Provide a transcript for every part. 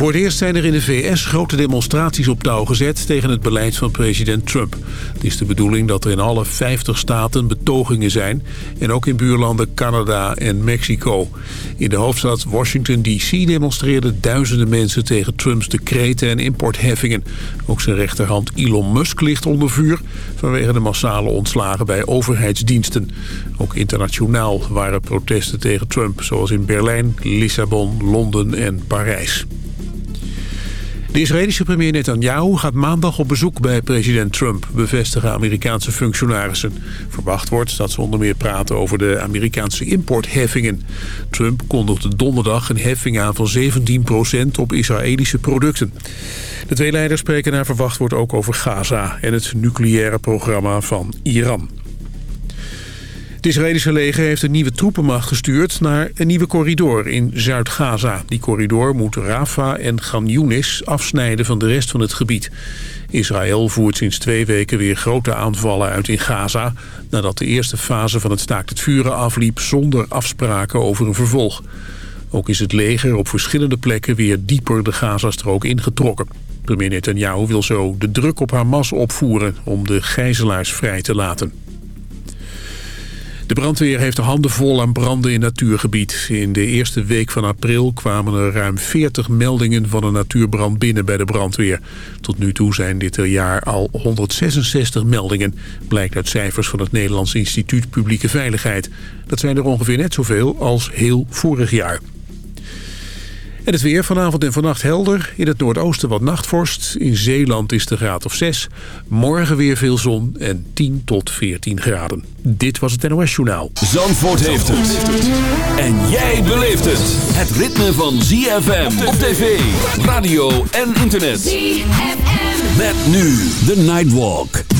Voor het eerst zijn er in de VS grote demonstraties op touw gezet tegen het beleid van president Trump. Het is de bedoeling dat er in alle 50 staten betogingen zijn en ook in buurlanden Canada en Mexico. In de hoofdstad Washington D.C. demonstreerden duizenden mensen tegen Trumps decreten en importheffingen. Ook zijn rechterhand Elon Musk ligt onder vuur vanwege de massale ontslagen bij overheidsdiensten. Ook internationaal waren protesten tegen Trump, zoals in Berlijn, Lissabon, Londen en Parijs. De Israëlische premier Netanyahu gaat maandag op bezoek bij president Trump, bevestigen Amerikaanse functionarissen. Verwacht wordt dat ze onder meer praten over de Amerikaanse importheffingen. Trump kondigde donderdag een heffing aan van 17% op Israëlische producten. De twee leiders spreken naar verwacht wordt ook over Gaza en het nucleaire programma van Iran. Het Israëlische leger heeft een nieuwe troepenmacht gestuurd naar een nieuwe corridor in Zuid-Gaza. Die corridor moet Rafah en Gan Yunis afsnijden van de rest van het gebied. Israël voert sinds twee weken weer grote aanvallen uit in Gaza... nadat de eerste fase van het staakt het vuren afliep zonder afspraken over een vervolg. Ook is het leger op verschillende plekken weer dieper de Gazastrook ingetrokken. Premier Netanyahu wil zo de druk op Hamas opvoeren om de gijzelaars vrij te laten. De brandweer heeft de handen vol aan branden in natuurgebied. In de eerste week van april kwamen er ruim 40 meldingen van een natuurbrand binnen bij de brandweer. Tot nu toe zijn dit jaar al 166 meldingen, blijkt uit cijfers van het Nederlands Instituut Publieke Veiligheid. Dat zijn er ongeveer net zoveel als heel vorig jaar. En het weer vanavond en vannacht helder. In het noordoosten wat nachtvorst. In Zeeland is de graad of 6. Morgen weer veel zon en 10 tot 14 graden. Dit was het NOS Journaal. Zandvoort heeft het. En jij beleeft het. Het ritme van ZFM op tv, radio en internet. ZFM. Met nu de Nightwalk.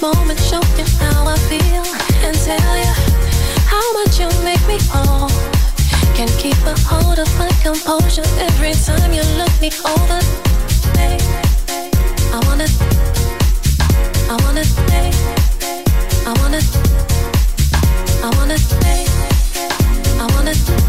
moment, show you how I feel and tell you how much you make me fall. Can't keep a hold of my composure every time you look me over. Hey, I wanna, I wanna, hey, I wanna, I wanna, hey, I wanna.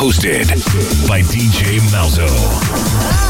Hosted by DJ Malzo.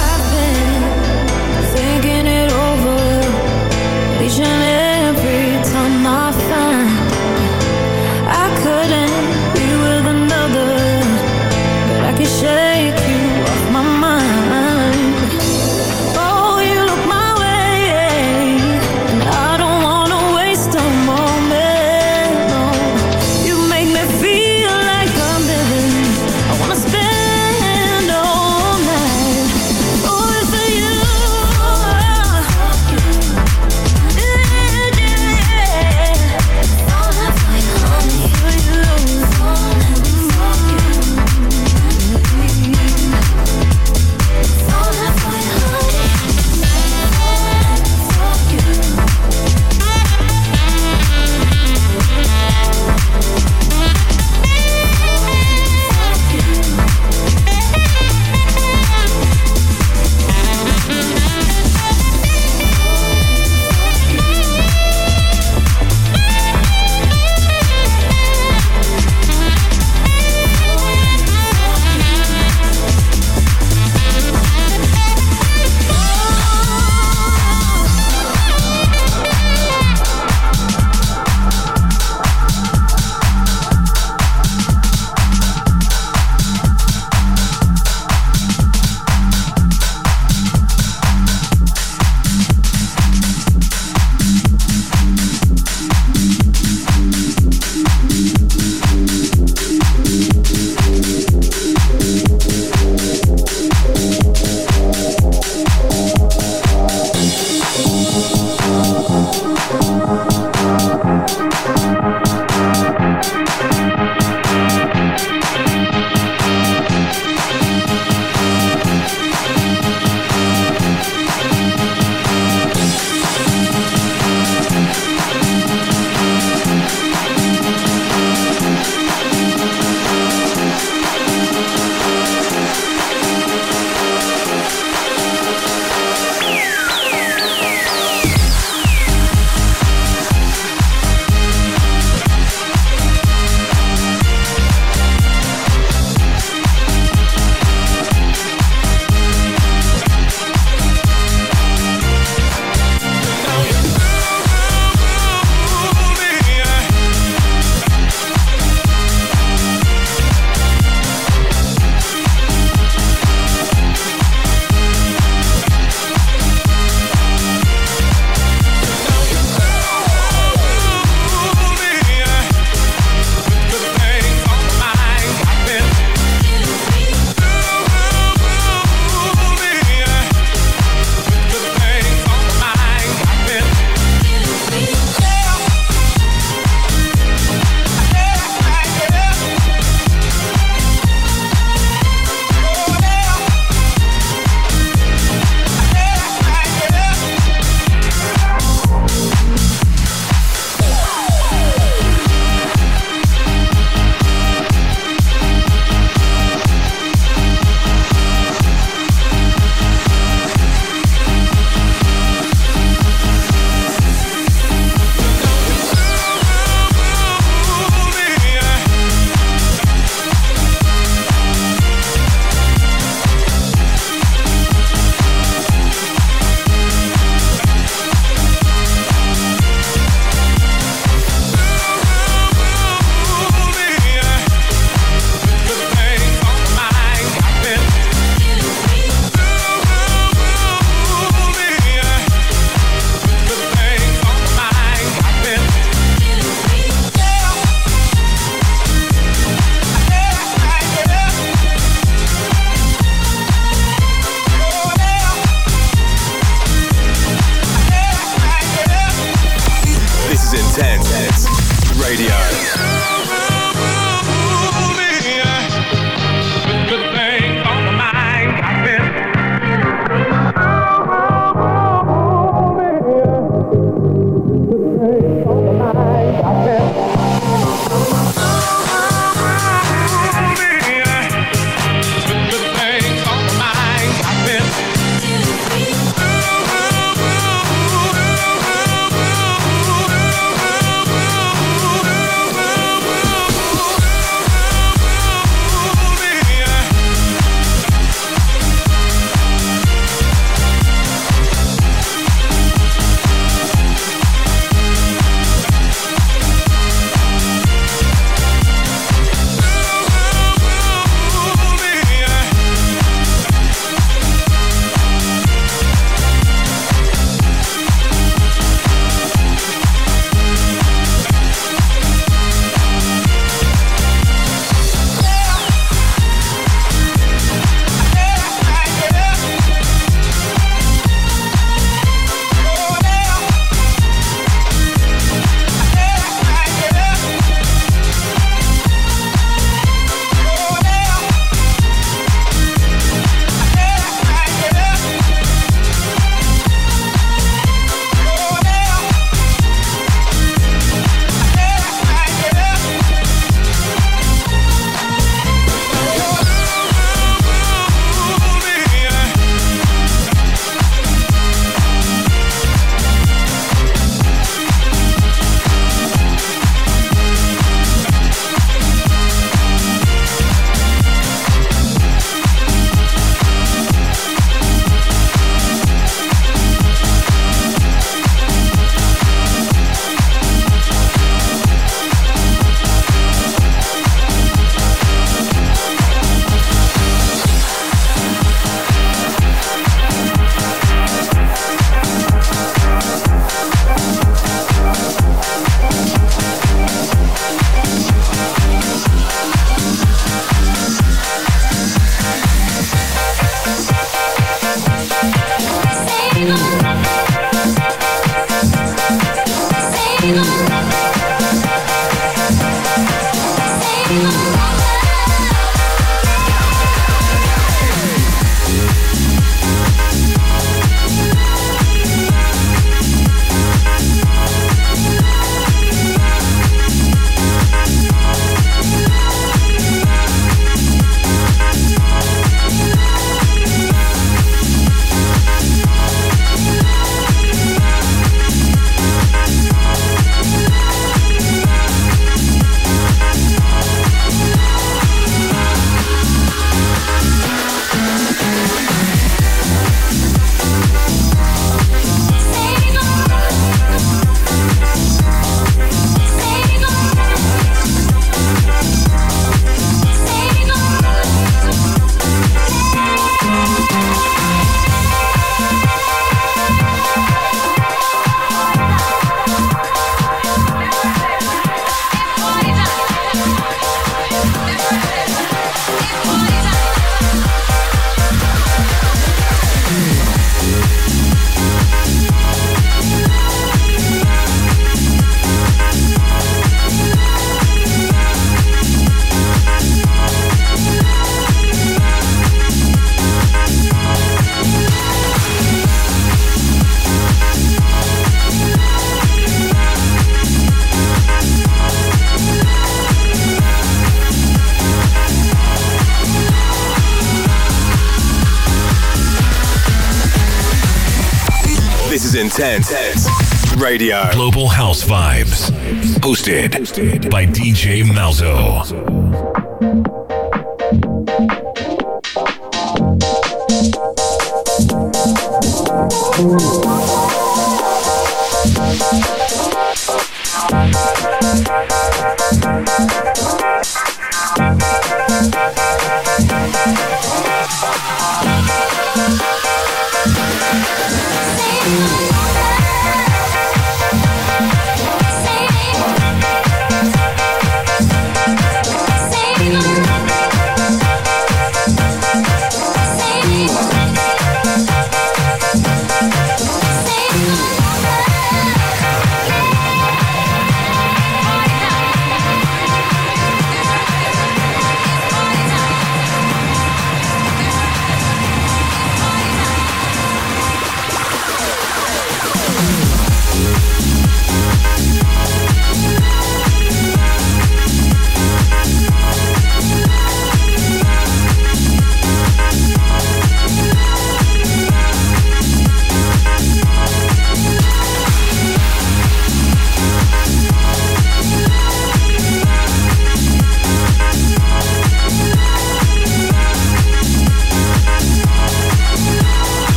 Radio. Global House Vibes. Hosted by DJ Malzo.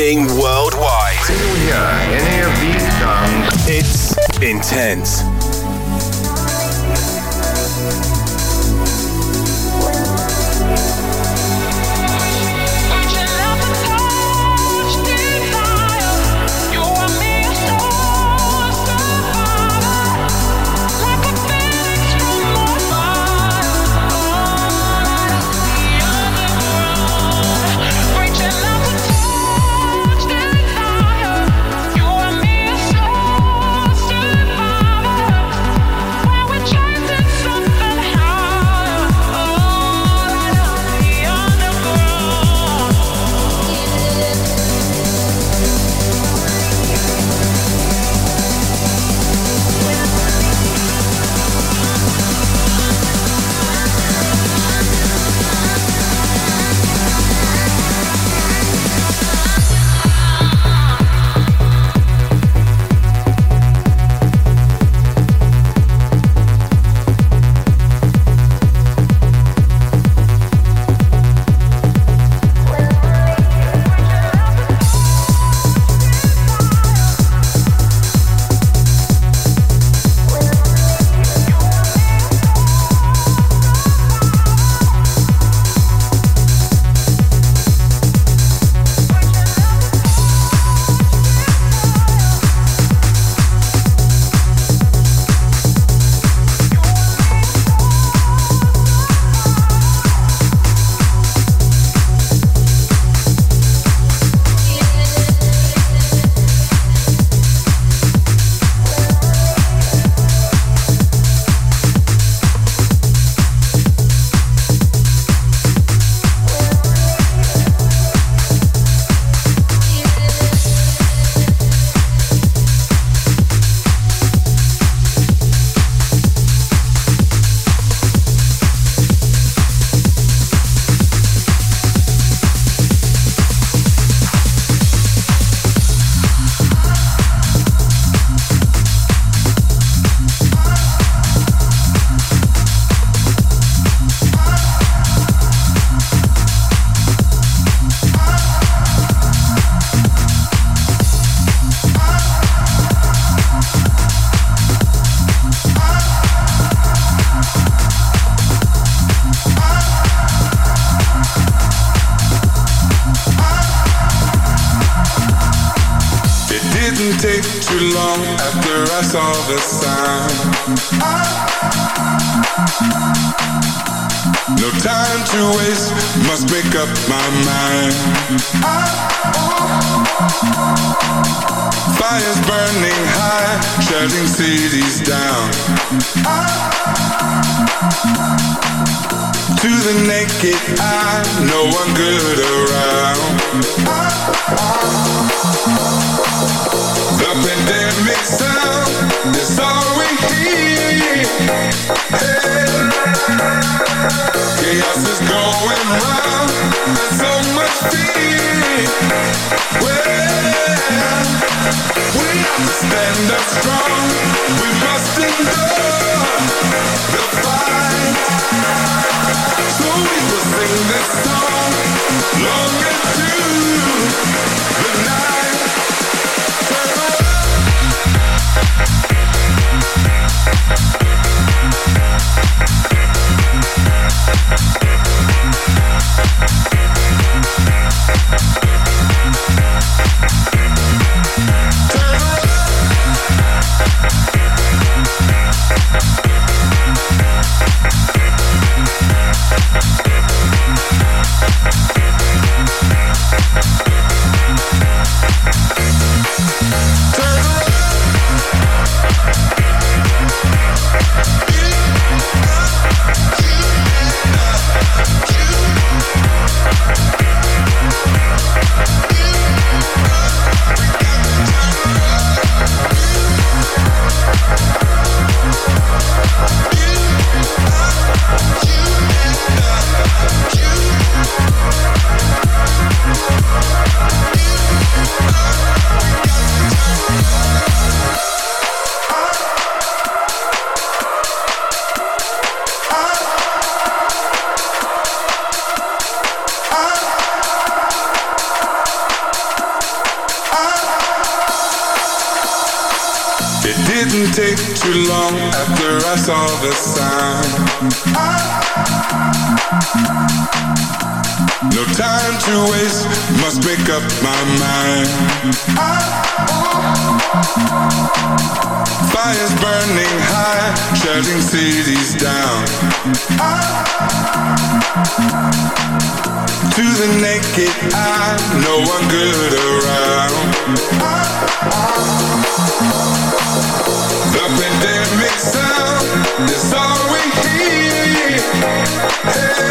Broadcasting worldwide. Can you hear any of these sounds? It's intense. To the naked eye, no one good around. The pandemic sound is all we hear. Hey. Chaos is going round, and so much fear. Well, we have to stand up strong. We must endure sing this song It didn't take too long after I saw the sign. No time to waste, must make up my mind. Fires burning high, shutting cities down. To the naked eye, no one good around. The pandemic sound is all we hear. Hey.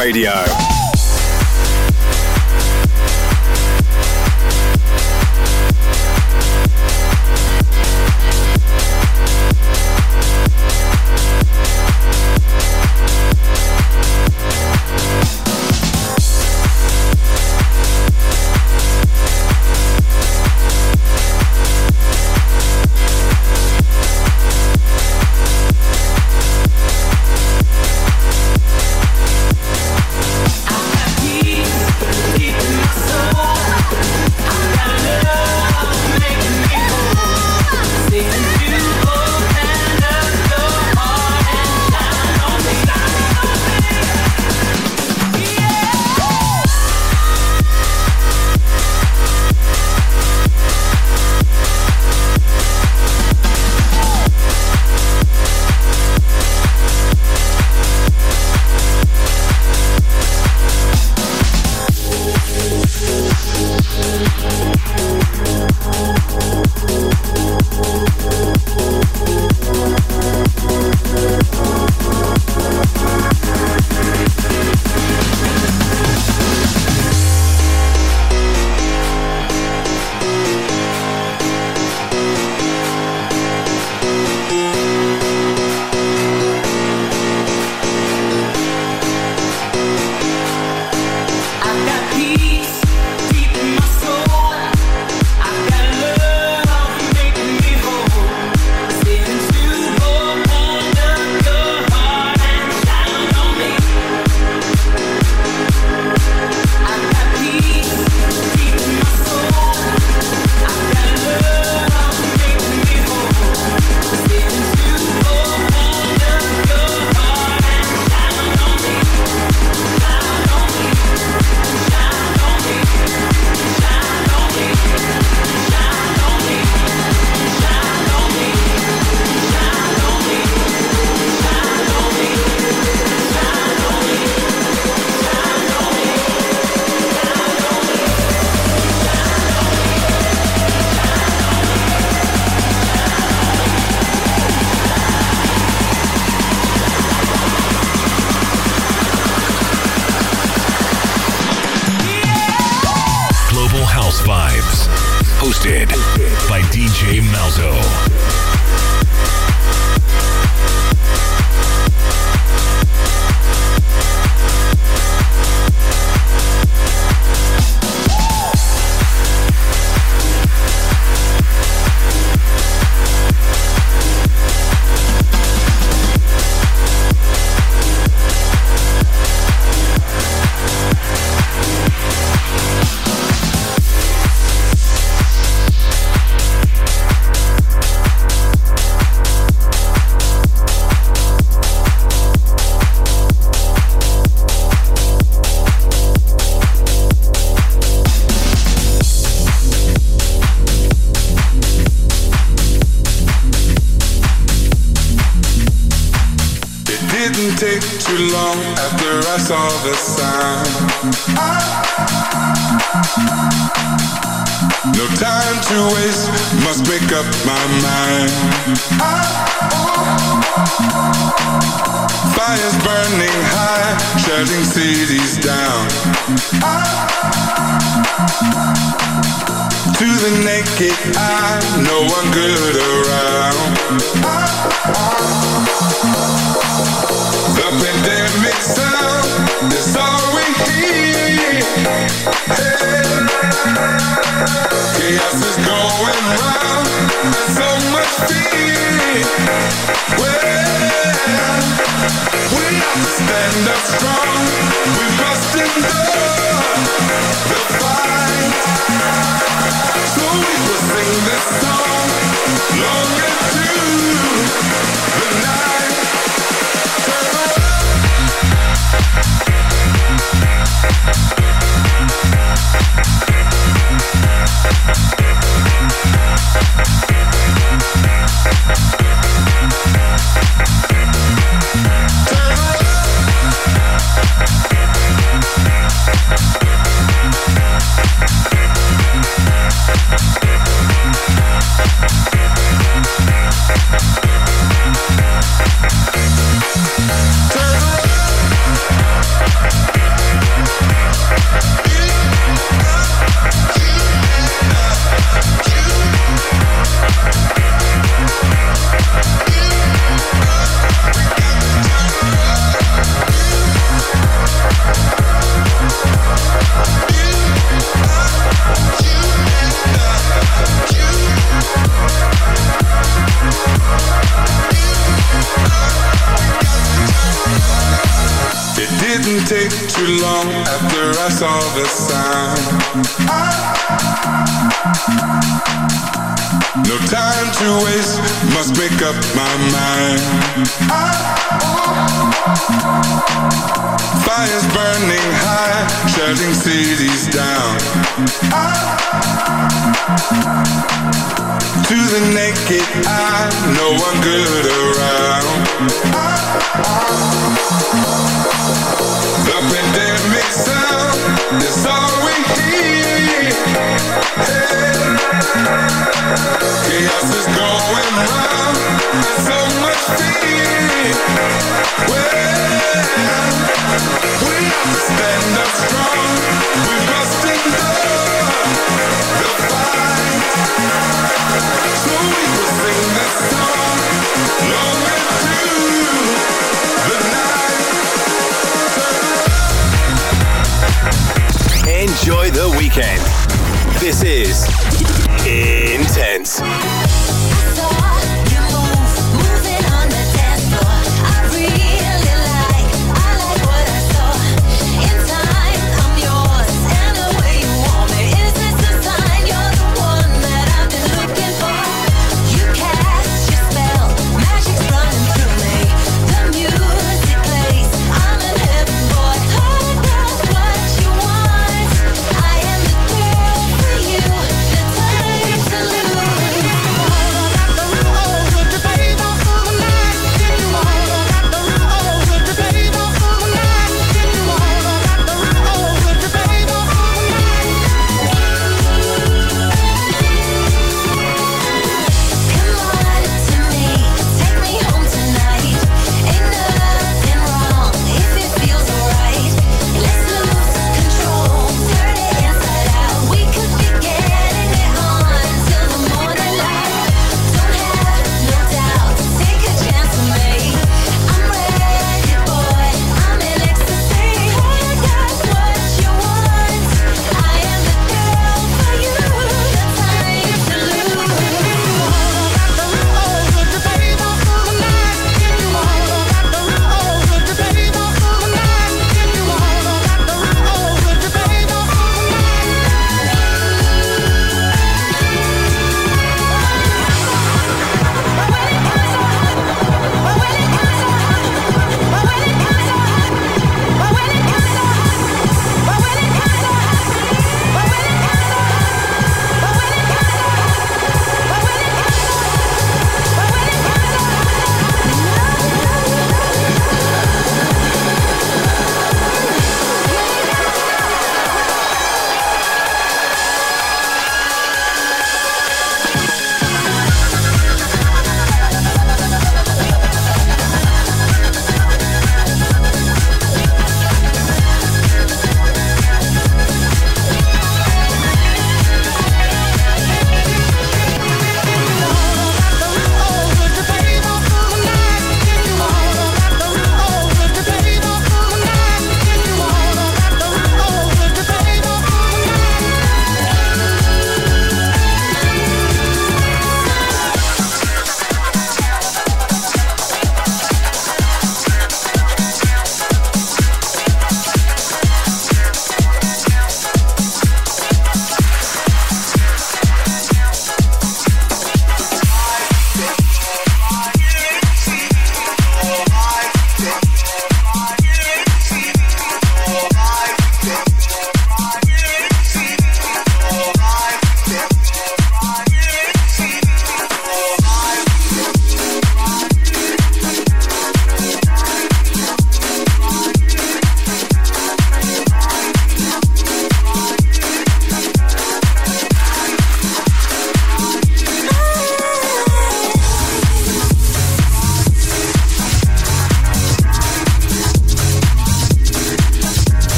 Radio. Stand up strong. We must endure